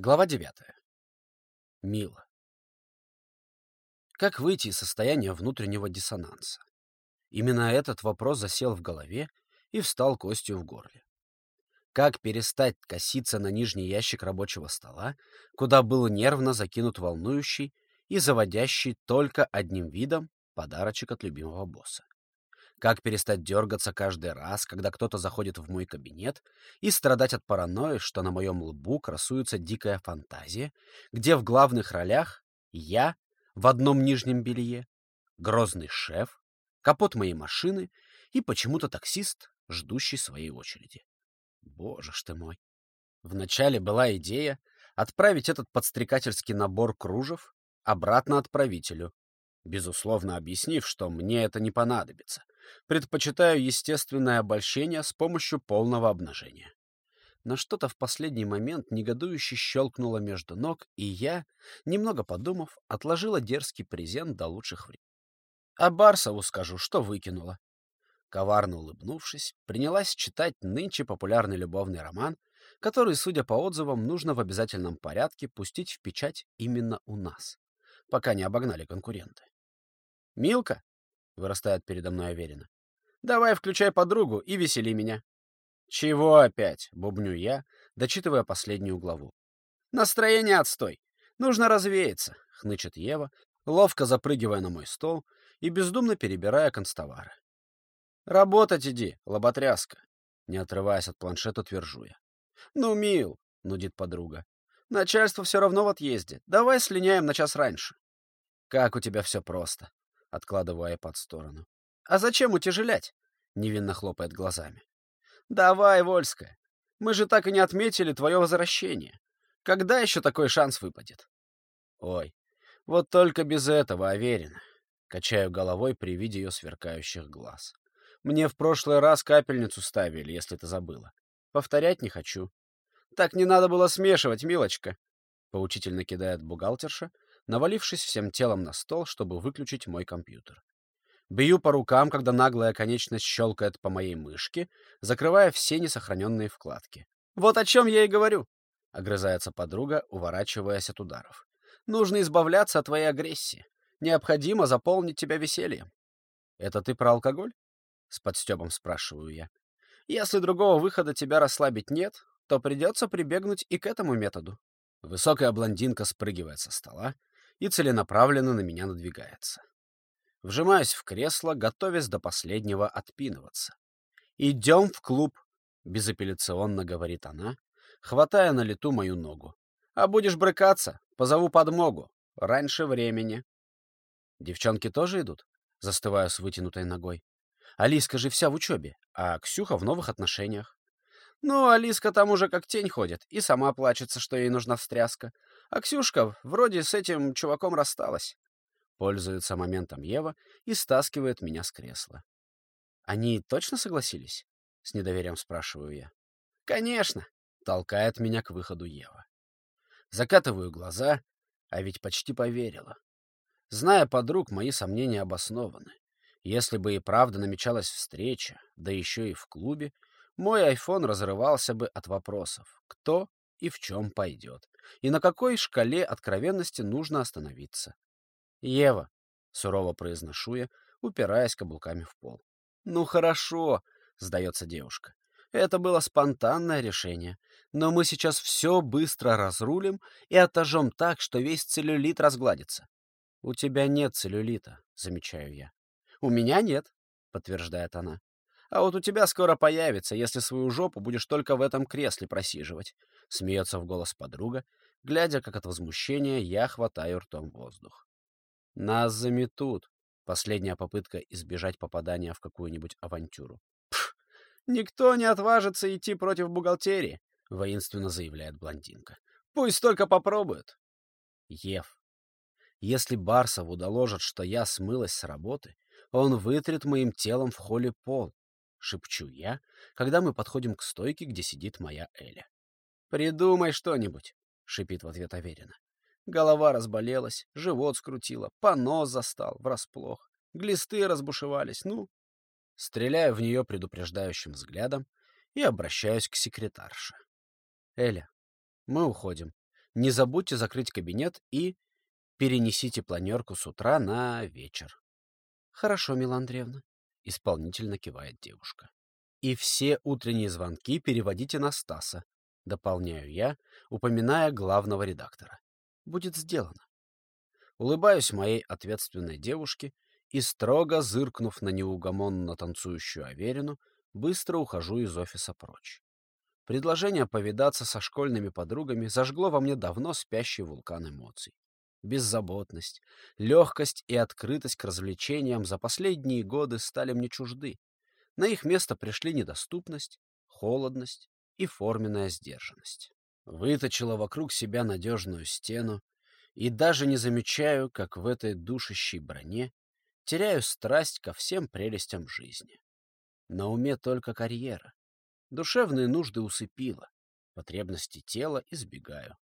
Глава 9. Мила. Как выйти из состояния внутреннего диссонанса? Именно этот вопрос засел в голове и встал костью в горле. Как перестать коситься на нижний ящик рабочего стола, куда был нервно закинут волнующий и заводящий только одним видом подарочек от любимого босса? Как перестать дергаться каждый раз, когда кто-то заходит в мой кабинет, и страдать от паранойи, что на моем лбу красуется дикая фантазия, где в главных ролях я в одном нижнем белье, грозный шеф, капот моей машины и почему-то таксист, ждущий своей очереди. Боже ж ты мой! Вначале была идея отправить этот подстрекательский набор кружев обратно отправителю, безусловно объяснив, что мне это не понадобится — Предпочитаю естественное обольщение с помощью полного обнажения. Но что-то в последний момент негодующе щелкнуло между ног, и я, немного подумав, отложила дерзкий презент до лучших времен. А Барсову скажу, что выкинула. Коварно улыбнувшись, принялась читать нынче популярный любовный роман, который, судя по отзывам, нужно в обязательном порядке пустить в печать именно у нас, пока не обогнали конкуренты. «Милка, вырастает передо мной уверенно. Давай включай подругу и весели меня. Чего опять? бубню я, дочитывая последнюю главу. Настроение отстой. Нужно развеяться, хнычет Ева, ловко запрыгивая на мой стол и бездумно перебирая констовары. Работать иди, лоботряска, не отрываясь от планшета, твержу я. Ну, мил, нудит подруга. Начальство все равно в отъезде. Давай слиняем на час раньше. Как у тебя все просто откладывая под сторону. «А зачем утяжелять?» — невинно хлопает глазами. «Давай, Вольская, мы же так и не отметили твое возвращение. Когда еще такой шанс выпадет?» «Ой, вот только без этого, Аверина!» — качаю головой при виде ее сверкающих глаз. «Мне в прошлый раз капельницу ставили, если ты забыла. Повторять не хочу». «Так не надо было смешивать, милочка!» — поучительно кидает бухгалтерша, навалившись всем телом на стол, чтобы выключить мой компьютер. Бью по рукам, когда наглая конечность щелкает по моей мышке, закрывая все несохраненные вкладки. «Вот о чем я и говорю!» — огрызается подруга, уворачиваясь от ударов. «Нужно избавляться от твоей агрессии. Необходимо заполнить тебя весельем». «Это ты про алкоголь?» — с подстебом спрашиваю я. «Если другого выхода тебя расслабить нет, то придется прибегнуть и к этому методу». Высокая блондинка спрыгивает со стола, и целенаправленно на меня надвигается. Вжимаюсь в кресло, готовясь до последнего отпинываться. «Идем в клуб», — безапелляционно говорит она, хватая на лету мою ногу. «А будешь брыкаться, позову подмогу. Раньше времени». «Девчонки тоже идут?» — застываю с вытянутой ногой. «Алиска же вся в учебе, а Ксюха в новых отношениях». «Ну, Алиска там уже как тень ходит и сама плачется, что ей нужна встряска. А Ксюшка вроде с этим чуваком рассталась. Пользуется моментом Ева и стаскивает меня с кресла. Они точно согласились? С недоверием спрашиваю я. Конечно, толкает меня к выходу Ева. Закатываю глаза, а ведь почти поверила. Зная подруг, мои сомнения обоснованы. Если бы и правда намечалась встреча, да еще и в клубе, мой айфон разрывался бы от вопросов. Кто и в чем пойдет, и на какой шкале откровенности нужно остановиться. «Ева», — сурово произношу я, упираясь каблуками в пол. «Ну хорошо», — сдается девушка. «Это было спонтанное решение, но мы сейчас все быстро разрулим и отожжем так, что весь целлюлит разгладится». «У тебя нет целлюлита», — замечаю я. «У меня нет», — подтверждает она. А вот у тебя скоро появится, если свою жопу будешь только в этом кресле просиживать. Смеется в голос подруга, глядя, как от возмущения я хватаю ртом воздух. Нас заметут. Последняя попытка избежать попадания в какую-нибудь авантюру. Пф, никто не отважится идти против бухгалтерии, воинственно заявляет блондинка. Пусть только попробуют. Ев, если Барсову доложат, что я смылась с работы, он вытрет моим телом в холле пол, — шепчу я, когда мы подходим к стойке, где сидит моя Эля. «Придумай что-нибудь», — шипит в ответ Аверина. Голова разболелась, живот скрутило, понос застал, врасплох. Глисты разбушевались, ну... Стреляю в нее предупреждающим взглядом и обращаюсь к секретарше. «Эля, мы уходим. Не забудьте закрыть кабинет и перенесите планерку с утра на вечер. Хорошо, Мила Андреевна, исполнительно кивает девушка. И все утренние звонки переводите на Стаса, дополняю я, упоминая главного редактора. Будет сделано. Улыбаюсь моей ответственной девушке и, строго зыркнув на неугомонно танцующую Аверину, быстро ухожу из офиса прочь. Предложение повидаться со школьными подругами зажгло во мне давно спящий вулкан эмоций. Беззаботность, легкость и открытость к развлечениям за последние годы стали мне чужды. На их место пришли недоступность, холодность и форменная сдержанность. Выточила вокруг себя надежную стену, и даже не замечаю, как в этой душащей броне теряю страсть ко всем прелестям жизни. На уме только карьера. Душевные нужды усыпила, потребности тела избегаю.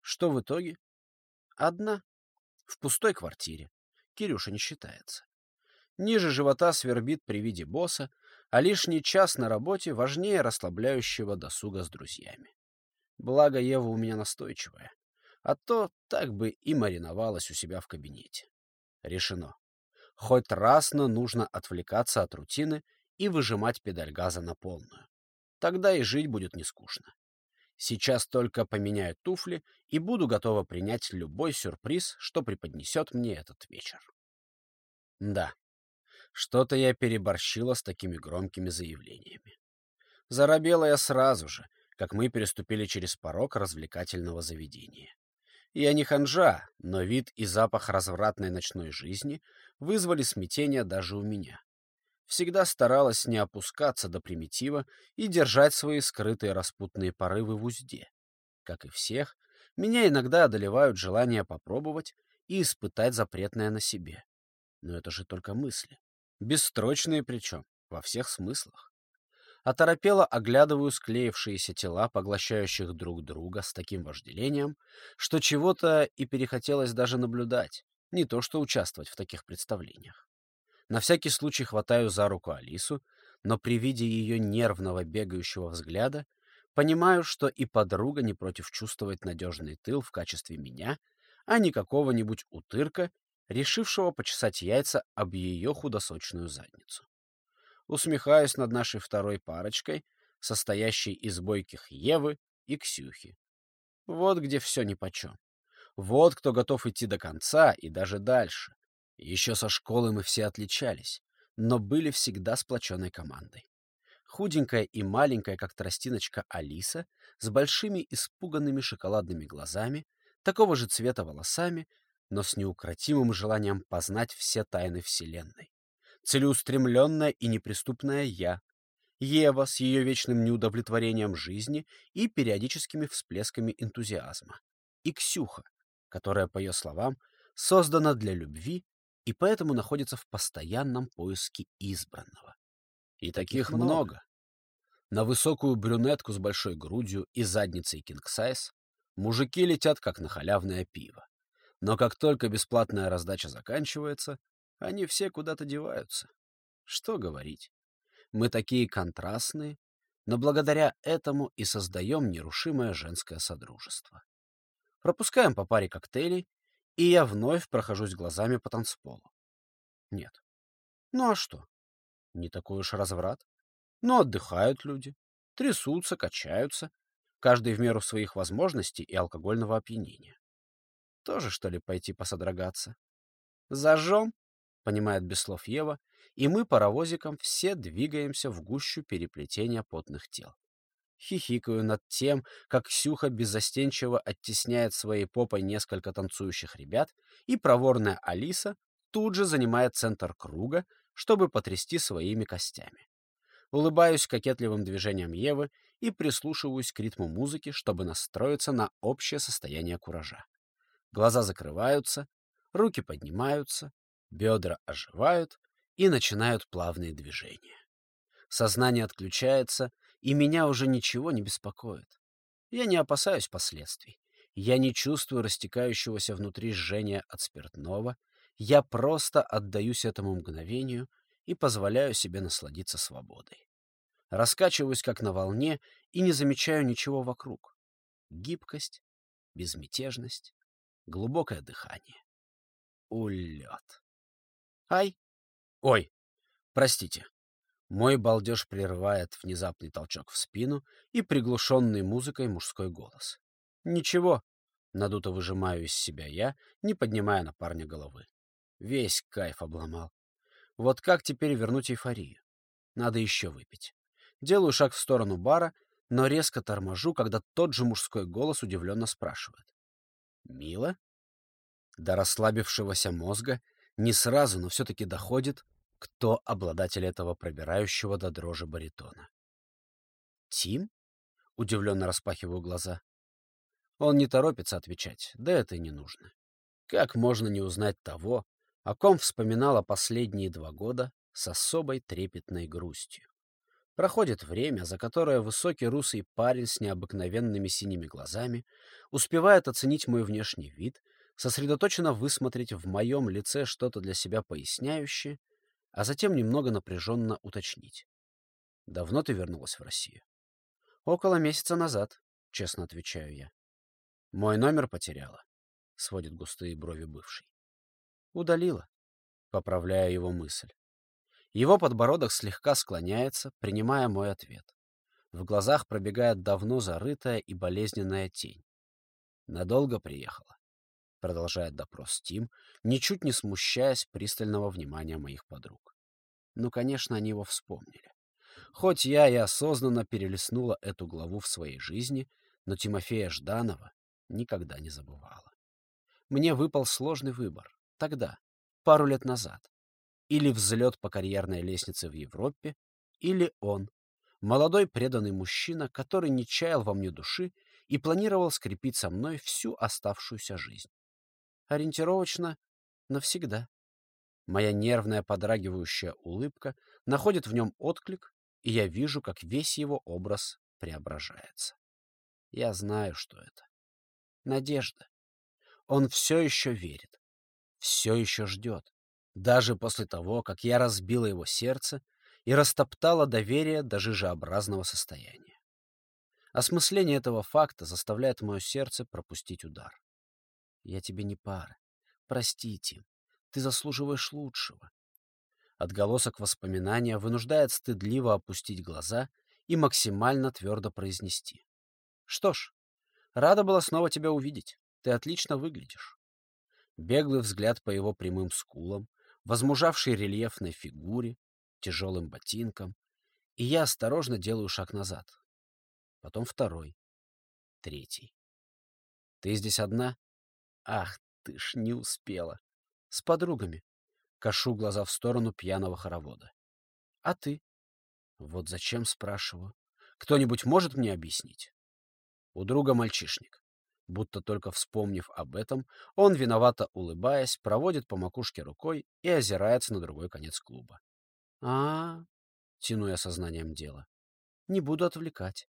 Что в итоге? Одна. В пустой квартире. Кирюша не считается. Ниже живота свербит при виде босса, а лишний час на работе важнее расслабляющего досуга с друзьями. Благо Ева у меня настойчивая, а то так бы и мариновалась у себя в кабинете. Решено. Хоть раз, но нужно отвлекаться от рутины и выжимать педаль газа на полную. Тогда и жить будет не скучно. Сейчас только поменяю туфли и буду готова принять любой сюрприз, что преподнесет мне этот вечер. Да, что-то я переборщила с такими громкими заявлениями. Заробела я сразу же, как мы переступили через порог развлекательного заведения. Я не ханжа, но вид и запах развратной ночной жизни вызвали смятение даже у меня. Всегда старалась не опускаться до примитива и держать свои скрытые распутные порывы в узде. Как и всех, меня иногда одолевают желания попробовать и испытать запретное на себе. Но это же только мысли. Бесстрочные причем, во всех смыслах. Оторопело оглядываю склеившиеся тела, поглощающих друг друга с таким вожделением, что чего-то и перехотелось даже наблюдать, не то что участвовать в таких представлениях. На всякий случай хватаю за руку Алису, но при виде ее нервного бегающего взгляда понимаю, что и подруга не против чувствовать надежный тыл в качестве меня, а не какого-нибудь утырка, решившего почесать яйца об ее худосочную задницу. Усмехаюсь над нашей второй парочкой, состоящей из бойких Евы и Ксюхи. Вот где все нипочем. Вот кто готов идти до конца и даже дальше. Еще со школы мы все отличались, но были всегда сплоченной командой. Худенькая и маленькая, как тростиночка Алиса, с большими испуганными шоколадными глазами, такого же цвета волосами, но с неукротимым желанием познать все тайны Вселенной. Целеустремленная и неприступная я, Ева с ее вечным неудовлетворением жизни и периодическими всплесками энтузиазма, и Ксюха, которая, по ее словам, создана для любви и поэтому находится в постоянном поиске избранного. И таких много. много. На высокую брюнетку с большой грудью и задницей кинг-сайз мужики летят, как на халявное пиво. Но как только бесплатная раздача заканчивается, они все куда-то деваются. Что говорить? Мы такие контрастные, но благодаря этому и создаем нерушимое женское содружество. Пропускаем по паре коктейлей, и я вновь прохожусь глазами по танцполу. Нет. Ну а что? Не такой уж разврат. Но отдыхают люди, трясутся, качаются, каждый в меру своих возможностей и алкогольного опьянения. Тоже, что ли, пойти посодрогаться? Зажжем, понимает без слов Ева, и мы паровозиком все двигаемся в гущу переплетения потных тел. Хихикаю над тем, как Ксюха беззастенчиво оттесняет своей попой несколько танцующих ребят, и проворная Алиса тут же занимает центр круга, чтобы потрясти своими костями. Улыбаюсь кокетливым движением Евы и прислушиваюсь к ритму музыки, чтобы настроиться на общее состояние куража. Глаза закрываются, руки поднимаются, бедра оживают и начинают плавные движения. Сознание отключается, и меня уже ничего не беспокоит. Я не опасаюсь последствий. Я не чувствую растекающегося внутри жжения от спиртного. Я просто отдаюсь этому мгновению и позволяю себе насладиться свободой. Раскачиваюсь как на волне и не замечаю ничего вокруг. Гибкость, безмятежность, глубокое дыхание. Улет. Ай! Ой, простите. Мой балдеж прерывает внезапный толчок в спину и приглушенный музыкой мужской голос. Ничего, надуто выжимаю из себя я, не поднимая на парня головы. Весь кайф обломал. Вот как теперь вернуть эйфорию? Надо еще выпить. Делаю шаг в сторону бара, но резко торможу, когда тот же мужской голос удивленно спрашивает. «Мила?» До расслабившегося мозга не сразу, но все-таки доходит, кто обладатель этого пробирающего до дрожи баритона. «Тим?» — удивленно распахиваю глаза. Он не торопится отвечать, да это и не нужно. Как можно не узнать того, о ком вспоминала последние два года с особой трепетной грустью? Проходит время, за которое высокий русый парень с необыкновенными синими глазами успевает оценить мой внешний вид, сосредоточенно высмотреть в моем лице что-то для себя поясняющее, а затем немного напряженно уточнить. «Давно ты вернулась в Россию?» «Около месяца назад», — честно отвечаю я. «Мой номер потеряла», — сводит густые брови бывший. «Удалила», — поправляя его мысль. Его подбородок слегка склоняется, принимая мой ответ. В глазах пробегает давно зарытая и болезненная тень. «Надолго приехала?» — продолжает допрос Тим, ничуть не смущаясь пристального внимания моих подруг. Ну, конечно, они его вспомнили. Хоть я и осознанно перелистнула эту главу в своей жизни, но Тимофея Жданова никогда не забывала. Мне выпал сложный выбор. Тогда, пару лет назад. Или взлет по карьерной лестнице в Европе, или он, молодой преданный мужчина, который не чаял во мне души и планировал скрепить со мной всю оставшуюся жизнь. Ориентировочно навсегда. Моя нервная подрагивающая улыбка находит в нем отклик, и я вижу, как весь его образ преображается. Я знаю, что это. Надежда. Он все еще верит, все еще ждет даже после того, как я разбила его сердце и растоптала доверие до жижеобразного состояния. Осмысление этого факта заставляет мое сердце пропустить удар. Я тебе не пара. Прости, Тим. Ты заслуживаешь лучшего. Отголосок воспоминания вынуждает стыдливо опустить глаза и максимально твердо произнести. Что ж, рада была снова тебя увидеть. Ты отлично выглядишь. Беглый взгляд по его прямым скулам, возмужавшей рельефной фигуре, тяжелым ботинкам, и я осторожно делаю шаг назад. Потом второй, третий. Ты здесь одна? Ах, ты ж не успела. С подругами. Кашу глаза в сторону пьяного хоровода. А ты? Вот зачем, спрашиваю. Кто-нибудь может мне объяснить? У друга мальчишник. Будто только вспомнив об этом, он, виновато улыбаясь, проводит по макушке рукой и озирается на другой конец клуба. а, -а, -а тяну я сознанием дела. «Не буду отвлекать».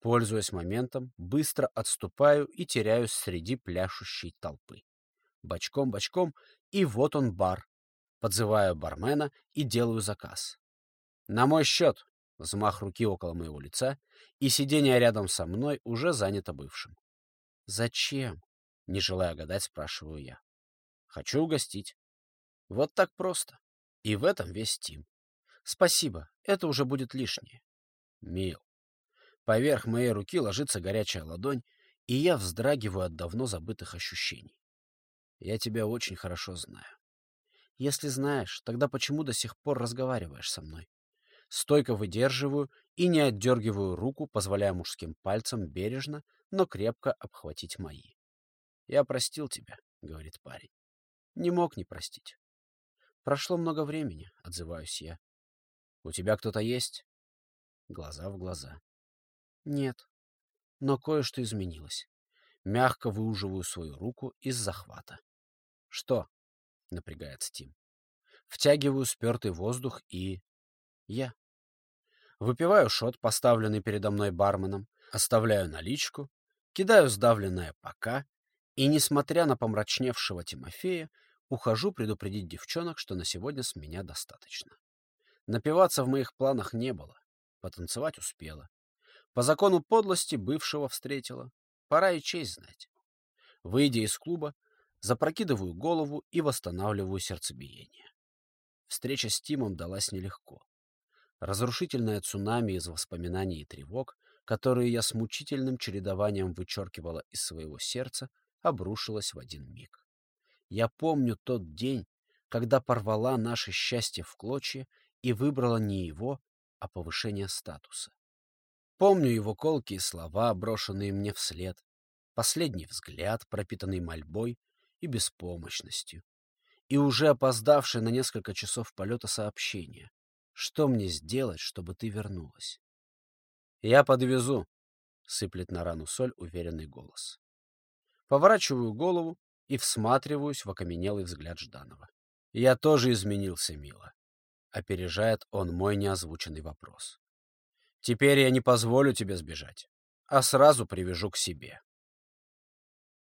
Пользуясь моментом, быстро отступаю и теряюсь среди пляшущей толпы. Бочком-бочком, и вот он бар. Подзываю бармена и делаю заказ. «На мой счет!» — взмах руки около моего лица, и сиденье рядом со мной уже занято бывшим. «Зачем?» — не желая гадать, спрашиваю я. «Хочу угостить». Вот так просто. И в этом весь Тим. Спасибо, это уже будет лишнее. Мил. Поверх моей руки ложится горячая ладонь, и я вздрагиваю от давно забытых ощущений. Я тебя очень хорошо знаю. Если знаешь, тогда почему до сих пор разговариваешь со мной? Стойко выдерживаю и не отдергиваю руку, позволяя мужским пальцам бережно, но крепко обхватить мои. «Я простил тебя», — говорит парень. «Не мог не простить». «Прошло много времени», — отзываюсь я. «У тебя кто-то есть?» Глаза в глаза. «Нет, но кое-что изменилось. Мягко выуживаю свою руку из захвата. «Что?» — напрягается Тим. Втягиваю спертый воздух и... Я. Выпиваю шот, поставленный передо мной барменом, оставляю наличку, кидаю сдавленное «пока» и, несмотря на помрачневшего Тимофея, ухожу предупредить девчонок, что на сегодня с меня достаточно. Напиваться в моих планах не было, потанцевать успела. По закону подлости бывшего встретила. Пора и честь знать. Выйдя из клуба, запрокидываю голову и восстанавливаю сердцебиение. Встреча с Тимом далась нелегко. Разрушительное цунами из воспоминаний и тревог, которые я с мучительным чередованием вычеркивала из своего сердца, обрушилось в один миг. Я помню тот день, когда порвала наше счастье в клочья и выбрала не его, а повышение статуса. Помню его колкие слова, брошенные мне вслед, последний взгляд, пропитанный мольбой и беспомощностью, и уже опоздавшее на несколько часов полета сообщение. Что мне сделать, чтобы ты вернулась? Я подвезу, — сыплет на рану соль уверенный голос. Поворачиваю голову и всматриваюсь в окаменелый взгляд Жданова. Я тоже изменился, мило. Опережает он мой неозвученный вопрос. Теперь я не позволю тебе сбежать, а сразу привяжу к себе.